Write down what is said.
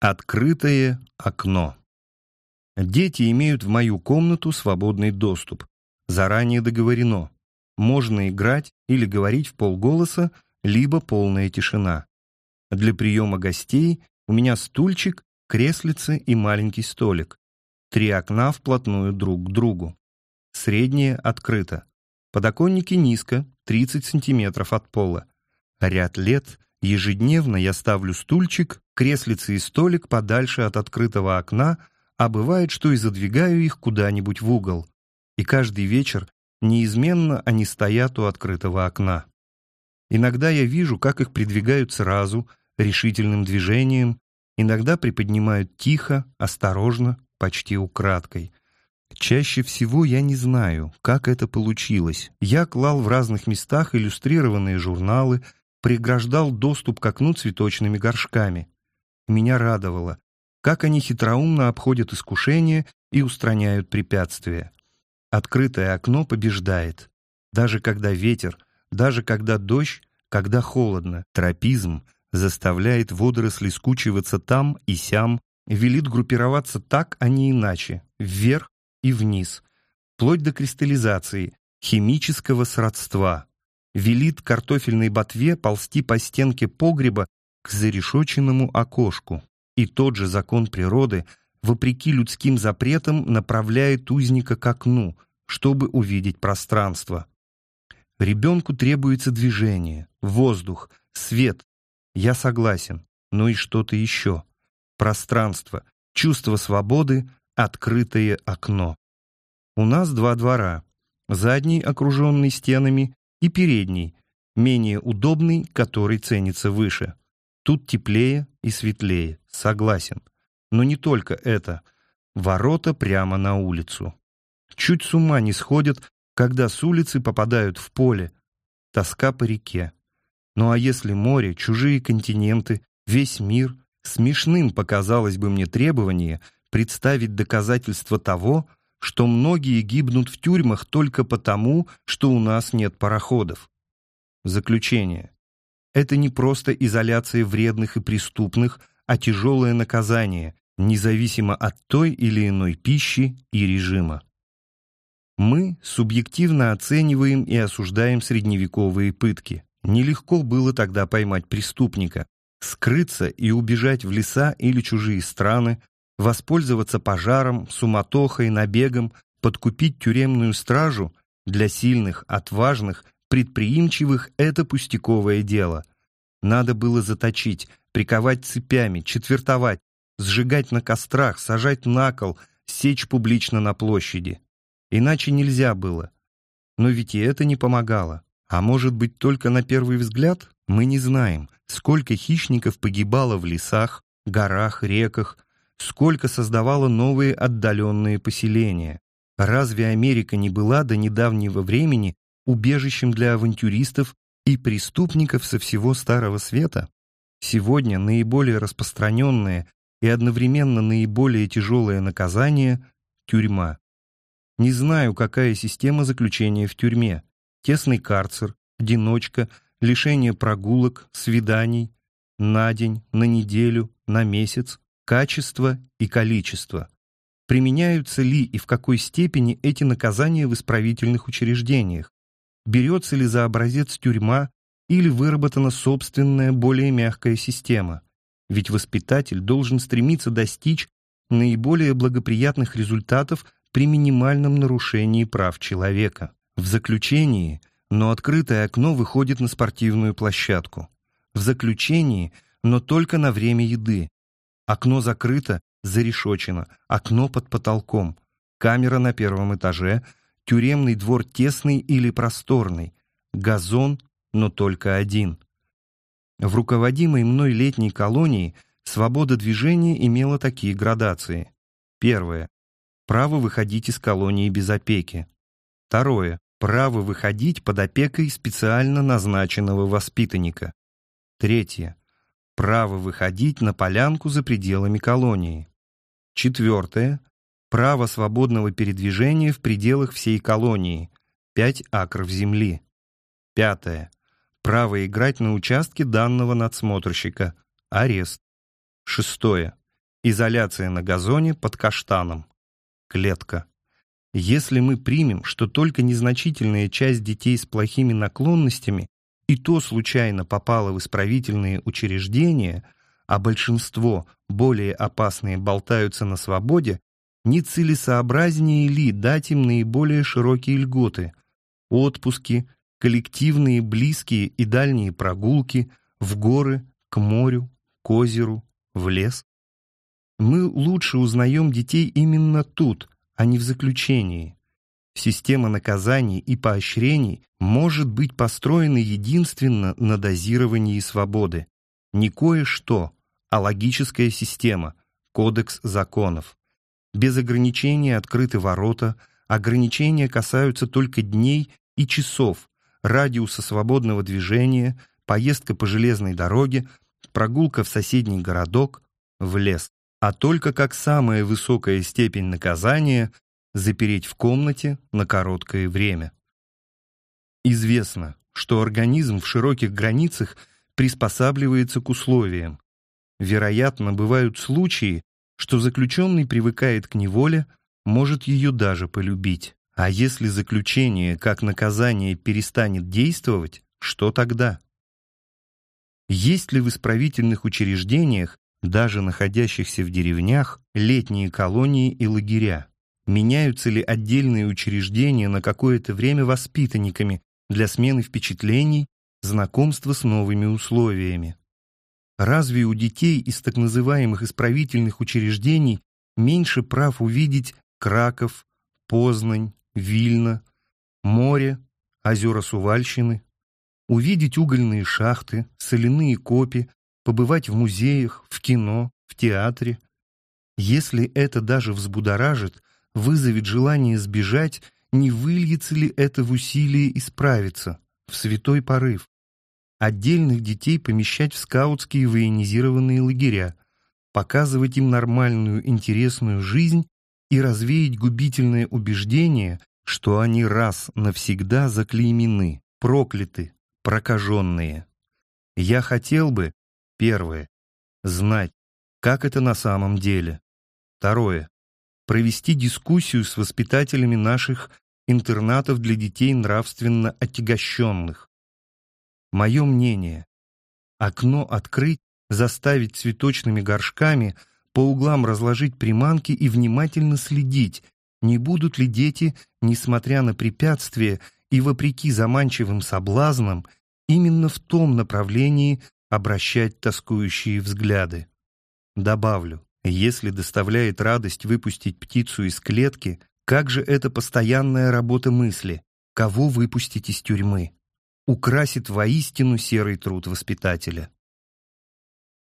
Открытое окно. Дети имеют в мою комнату свободный доступ. Заранее договорено. Можно играть или говорить в полголоса, либо полная тишина. Для приема гостей у меня стульчик, креслице и маленький столик. Три окна вплотную друг к другу. Среднее открыто. Подоконники низко, 30 сантиметров от пола. Ряд лет ежедневно я ставлю стульчик, креслице и столик подальше от открытого окна, а бывает, что и задвигаю их куда-нибудь в угол. И каждый вечер неизменно они стоят у открытого окна. Иногда я вижу, как их придвигают сразу, решительным движением, иногда приподнимают тихо, осторожно, почти украдкой. Чаще всего я не знаю, как это получилось. Я клал в разных местах иллюстрированные журналы, преграждал доступ к окну цветочными горшками. Меня радовало, как они хитроумно обходят искушения и устраняют препятствия. Открытое окно побеждает. Даже когда ветер, даже когда дождь, когда холодно, тропизм заставляет водоросли скучиваться там и сям, велит группироваться так, а не иначе, вверх и вниз, вплоть до кристаллизации, химического сродства, велит картофельной ботве ползти по стенке погреба к зарешоченному окошку. И тот же закон природы, вопреки людским запретам, направляет узника к окну, чтобы увидеть пространство. Ребенку требуется движение, воздух, свет. Я согласен, но и что-то еще. Пространство, чувство свободы, открытое окно. У нас два двора. Задний, окруженный стенами, и передний, менее удобный, который ценится выше. Тут теплее и светлее, согласен. Но не только это. Ворота прямо на улицу. Чуть с ума не сходят, когда с улицы попадают в поле. Тоска по реке. Ну а если море, чужие континенты, весь мир, смешным показалось бы мне требование представить доказательство того, что многие гибнут в тюрьмах только потому, что у нас нет пароходов. Заключение. Это не просто изоляция вредных и преступных, а тяжелое наказание, независимо от той или иной пищи и режима. Мы субъективно оцениваем и осуждаем средневековые пытки. Нелегко было тогда поймать преступника, скрыться и убежать в леса или чужие страны, воспользоваться пожаром, суматохой, набегом, подкупить тюремную стражу для сильных, отважных, предприимчивых – это пустяковое дело. Надо было заточить, приковать цепями, четвертовать, сжигать на кострах, сажать на кол, сечь публично на площади. Иначе нельзя было. Но ведь и это не помогало. А может быть, только на первый взгляд? Мы не знаем, сколько хищников погибало в лесах, горах, реках, сколько создавала новые отдаленные поселения. Разве Америка не была до недавнего времени убежищем для авантюристов и преступников со всего Старого Света? Сегодня наиболее распространенное и одновременно наиболее тяжелое наказание – тюрьма. Не знаю, какая система заключения в тюрьме. Тесный карцер, одиночка, лишение прогулок, свиданий, на день, на неделю, на месяц качество и количество. Применяются ли и в какой степени эти наказания в исправительных учреждениях? Берется ли за образец тюрьма или выработана собственная, более мягкая система? Ведь воспитатель должен стремиться достичь наиболее благоприятных результатов при минимальном нарушении прав человека. В заключении, но открытое окно выходит на спортивную площадку. В заключении, но только на время еды, Окно закрыто, зарешочено, окно под потолком, камера на первом этаже, тюремный двор тесный или просторный, газон, но только один. В руководимой мной летней колонии свобода движения имела такие градации. Первое. Право выходить из колонии без опеки. Второе. Право выходить под опекой специально назначенного воспитанника. Третье право выходить на полянку за пределами колонии. Четвертое. Право свободного передвижения в пределах всей колонии. 5 акров земли. Пятое. Право играть на участке данного надсмотрщика. Арест. Шестое. Изоляция на газоне под каштаном. Клетка. Если мы примем, что только незначительная часть детей с плохими наклонностями и то случайно попала в исправительные учреждения, а большинство, более опасные, болтаются на свободе, не целесообразнее ли дать им наиболее широкие льготы, отпуски, коллективные близкие и дальние прогулки в горы, к морю, к озеру, в лес? Мы лучше узнаем детей именно тут, а не в заключении. Система наказаний и поощрений может быть построена единственно на дозировании свободы. Не кое-что, а логическая система, кодекс законов. Без ограничений открыты ворота, ограничения касаются только дней и часов, радиуса свободного движения, поездка по железной дороге, прогулка в соседний городок, в лес. А только как самая высокая степень наказания запереть в комнате на короткое время. Известно, что организм в широких границах приспосабливается к условиям. Вероятно, бывают случаи, что заключенный привыкает к неволе, может ее даже полюбить. А если заключение как наказание перестанет действовать, что тогда? Есть ли в исправительных учреждениях, даже находящихся в деревнях, летние колонии и лагеря? Меняются ли отдельные учреждения на какое-то время воспитанниками для смены впечатлений, знакомства с новыми условиями? Разве у детей из так называемых исправительных учреждений меньше прав увидеть Краков, Познань, Вильно, море, озера Сувальщины, увидеть угольные шахты, соляные копи, побывать в музеях, в кино, в театре? Если это даже взбудоражит, вызовет желание сбежать, не выльется ли это в усилие исправиться, в святой порыв? Отдельных детей помещать в скаутские военизированные лагеря, показывать им нормальную интересную жизнь и развеять губительное убеждение, что они раз навсегда заклеймены, прокляты, прокаженные. Я хотел бы, первое, знать, как это на самом деле. Второе, провести дискуссию с воспитателями наших интернатов для детей нравственно отягощенных. Мое мнение. Окно открыть, заставить цветочными горшками, по углам разложить приманки и внимательно следить, не будут ли дети, несмотря на препятствия и вопреки заманчивым соблазнам, именно в том направлении обращать тоскующие взгляды. Добавлю, если доставляет радость выпустить птицу из клетки, как же это постоянная работа мысли, кого выпустить из тюрьмы? Украсит воистину серый труд воспитателя.